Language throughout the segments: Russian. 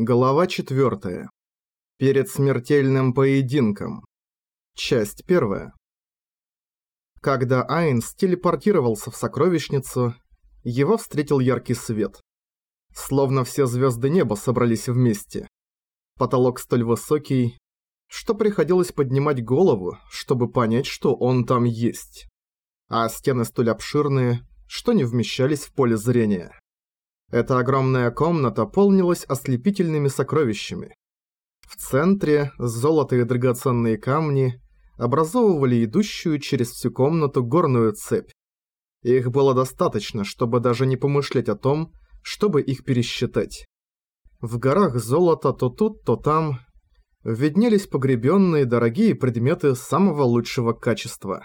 Глава 4. Перед смертельным поединком. Часть 1. Когда Айнс телепортировался в сокровищницу, его встретил яркий свет. Словно все звезды неба собрались вместе. Потолок столь высокий, что приходилось поднимать голову, чтобы понять, что он там есть. А стены столь обширные, что не вмещались в поле зрения. Эта огромная комната полнилась ослепительными сокровищами. В центре золото и драгоценные камни образовывали идущую через всю комнату горную цепь. Их было достаточно, чтобы даже не помышлять о том, чтобы их пересчитать. В горах золота то тут, то там виднелись погребенные дорогие предметы самого лучшего качества.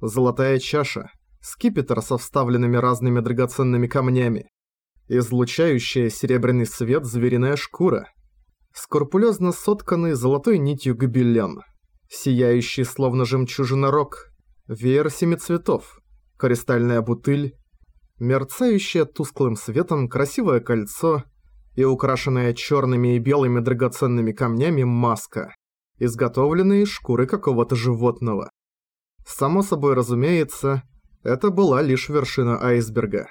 Золотая чаша, скипетр со вставленными разными драгоценными камнями, излучающая серебряный свет звериная шкура, скрупулезно сотканный золотой нитью гобелен, сияющий словно жемчужина рог, веер семи цветов, кристальная бутыль, мерцающее тусклым светом красивое кольцо и украшенная черными и белыми драгоценными камнями маска, изготовленная из шкуры какого-то животного. Само собой разумеется, это была лишь вершина айсберга.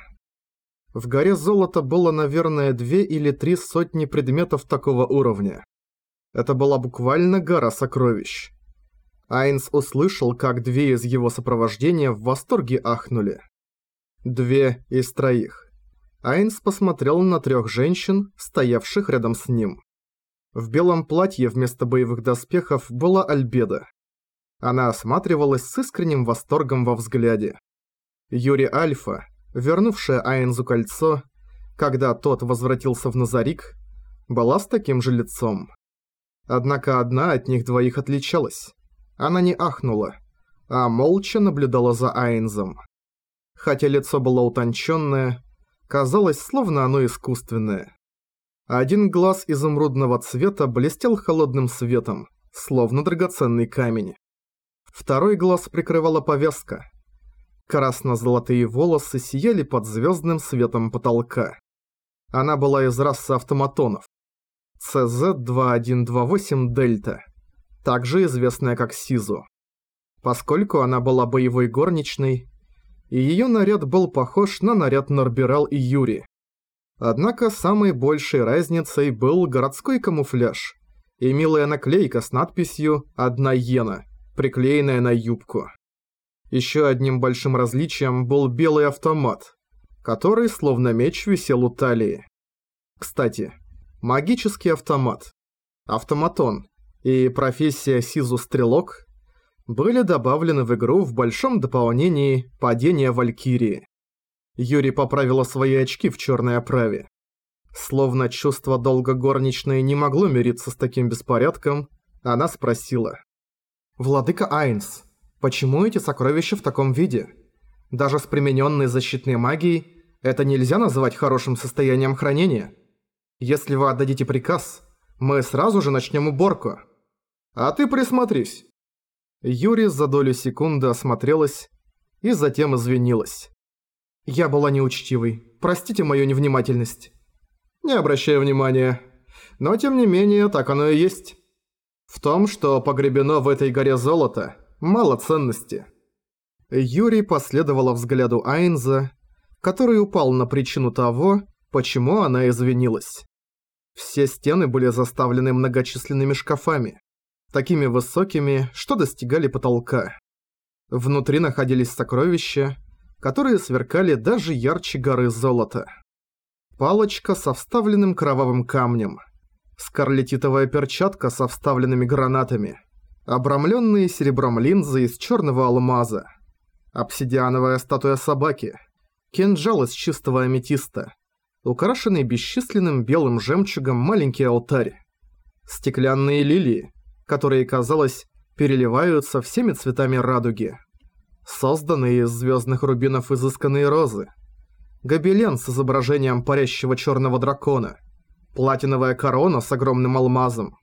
В горе золота было, наверное, две или три сотни предметов такого уровня. Это была буквально гора сокровищ. Айнс услышал, как две из его сопровождения в восторге ахнули. Две из троих. Айнс посмотрел на трех женщин, стоявших рядом с ним. В белом платье вместо боевых доспехов была Альбеда. Она осматривалась с искренним восторгом во взгляде. Юри Альфа, вернувшая Айнзу кольцо, когда тот возвратился в Назарик, была с таким же лицом. Однако одна от них двоих отличалась. Она не ахнула, а молча наблюдала за Айнзом. Хотя лицо было утонченное, казалось, словно оно искусственное. Один глаз изумрудного цвета блестел холодным светом, словно драгоценный камень. Второй глаз прикрывала повязка, Красно-золотые волосы сияли под звездным светом потолка. Она была из расы автоматонов. CZ-2128 Дельта, также известная как Сизу. Поскольку она была боевой горничной, и ее наряд был похож на наряд Норбирал и Юри. Однако самой большей разницей был городской камуфляж и милая наклейка с надписью «Одна иена», приклеенная на юбку. Еще одним большим различием был белый автомат, который словно меч висел у талии. Кстати, магический автомат, автоматон и профессия Сизу-стрелок были добавлены в игру в большом дополнении «Падение Валькирии». Юрий поправила свои очки в черной оправе. Словно чувство долга горничной не могло мириться с таким беспорядком, она спросила. «Владыка Айнс, Почему эти сокровища в таком виде? Даже с примененной защитной магией это нельзя называть хорошим состоянием хранения. Если вы отдадите приказ, мы сразу же начнем уборку. А ты присмотрись. Юри за долю секунды осмотрелась и затем извинилась. Я была неучтивой. Простите мою невнимательность. Не обращаю внимания. Но тем не менее, так оно и есть. В том, что погребено в этой горе золото, мало ценности. Юрий последовала взгляду Айнза, который упал на причину того, почему она извинилась. Все стены были заставлены многочисленными шкафами, такими высокими, что достигали потолка. Внутри находились сокровища, которые сверкали даже ярче горы золота. Палочка со вставленным кровавым камнем, скарлетитовая перчатка со вставленными гранатами – обрамленные серебром линзы из черного алмаза, обсидиановая статуя собаки, кинжал из чистого аметиста, украшенный бесчисленным белым жемчугом маленький алтарь, стеклянные лилии, которые, казалось, переливаются всеми цветами радуги, созданные из звездных рубинов изысканные розы, гобелен с изображением парящего черного дракона, платиновая корона с огромным алмазом,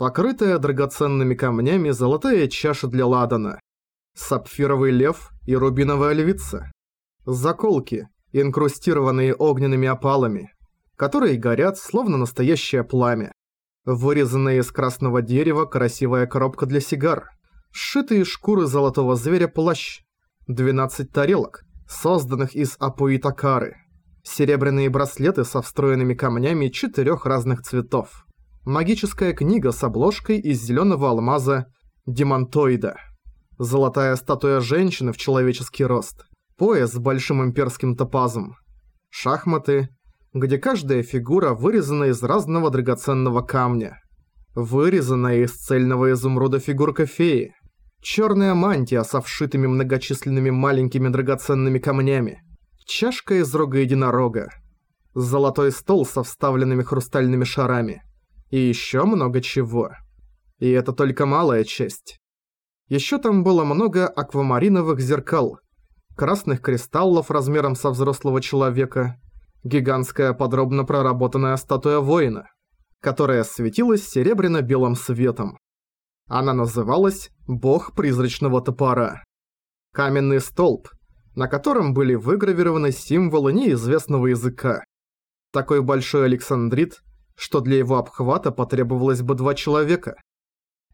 покрытая драгоценными камнями золотая чаша для ладана, сапфировый лев и рубиновая львица, заколки, инкрустированные огненными опалами, которые горят, словно настоящее пламя. Вырезанная из красного дерева красивая коробка для сигар. Сшитый из шкуры золотого зверя плащ. 12 тарелок, созданных из апуитакары. Серебряные браслеты со встроенными камнями четырех разных цветов. Магическая книга с обложкой из зеленого алмаза Демонтоида. Золотая статуя женщины в человеческий рост. Пояс с большим имперским топазом. Шахматы, где каждая фигура вырезана из разного драгоценного камня. Вырезанная из цельного изумруда фигурка феи. Черная мантия со вшитыми многочисленными маленькими драгоценными камнями. Чашка из рога единорога. Золотой стол со вставленными хрустальными шарами. И еще много чего. И это только малая часть. Еще там было много аквамариновых зеркал, красных кристаллов размером со взрослого человека, гигантская подробно проработанная статуя воина, которая светилась серебряно-белым светом. Она называлась «Бог призрачного топора». Каменный столб, на котором были выгравированы символы неизвестного языка. Такой большой Александрит, что для его обхвата потребовалось бы два человека.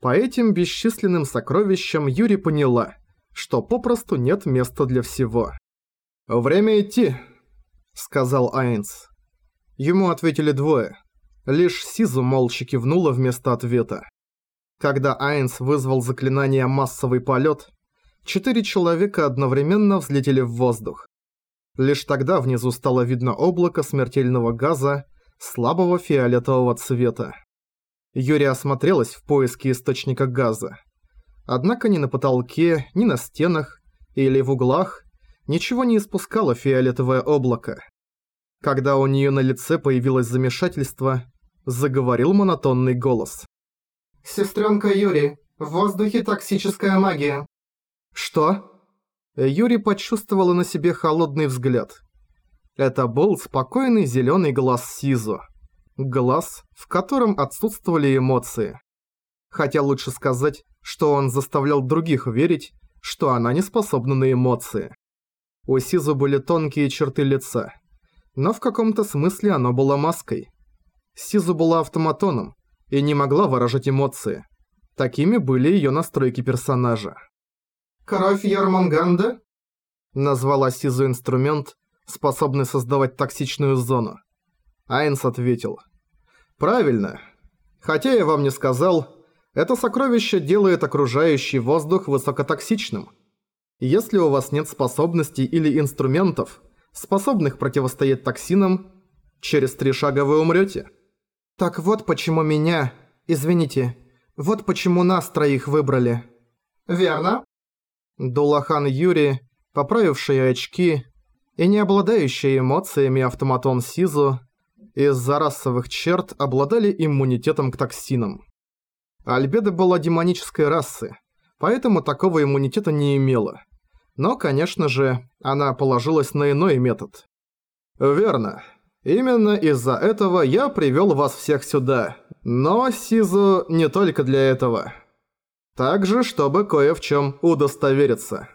По этим бесчисленным сокровищам Юри поняла, что попросту нет места для всего. «Время идти», — сказал Айнс. Ему ответили двое. Лишь Сизу молча кивнула вместо ответа. Когда Айнс вызвал заклинание «Массовый полет», четыре человека одновременно взлетели в воздух. Лишь тогда внизу стало видно облако смертельного газа слабого фиолетового цвета. Юрия осмотрелась в поиске источника газа. Однако ни на потолке, ни на стенах или в углах ничего не испускало фиолетовое облако. Когда у нее на лице появилось замешательство, заговорил монотонный голос. «Сестренка Юри, в воздухе токсическая магия». «Что?» Юри почувствовала на себе холодный взгляд. Это был спокойный зеленый глаз Сизу. Глаз, в котором отсутствовали эмоции. Хотя лучше сказать, что он заставлял других верить, что она не способна на эмоции. У Сизу были тонкие черты лица, но в каком-то смысле оно было маской. Сизу была автоматоном и не могла выражать эмоции. Такими были ее настройки персонажа. «Кровь Ярманганда?» Назвала Сизу инструмент, способный создавать токсичную зону. Айнс ответил. «Правильно. Хотя я вам не сказал, это сокровище делает окружающий воздух высокотоксичным. Если у вас нет способностей или инструментов, способных противостоять токсинам, через три шага вы умрете. Так вот почему меня... Извините, вот почему нас троих выбрали. Верно? Дулахан Юри, поправивший очки и не обладающий эмоциями автоматон Сизу, из-за расовых черт обладали иммунитетом к токсинам. Альбеда была демонической расы, поэтому такого иммунитета не имела. Но, конечно же, она положилась на иной метод. «Верно. Именно из-за этого я привёл вас всех сюда. Но, Сизу, не только для этого. Также, чтобы кое в чём удостовериться».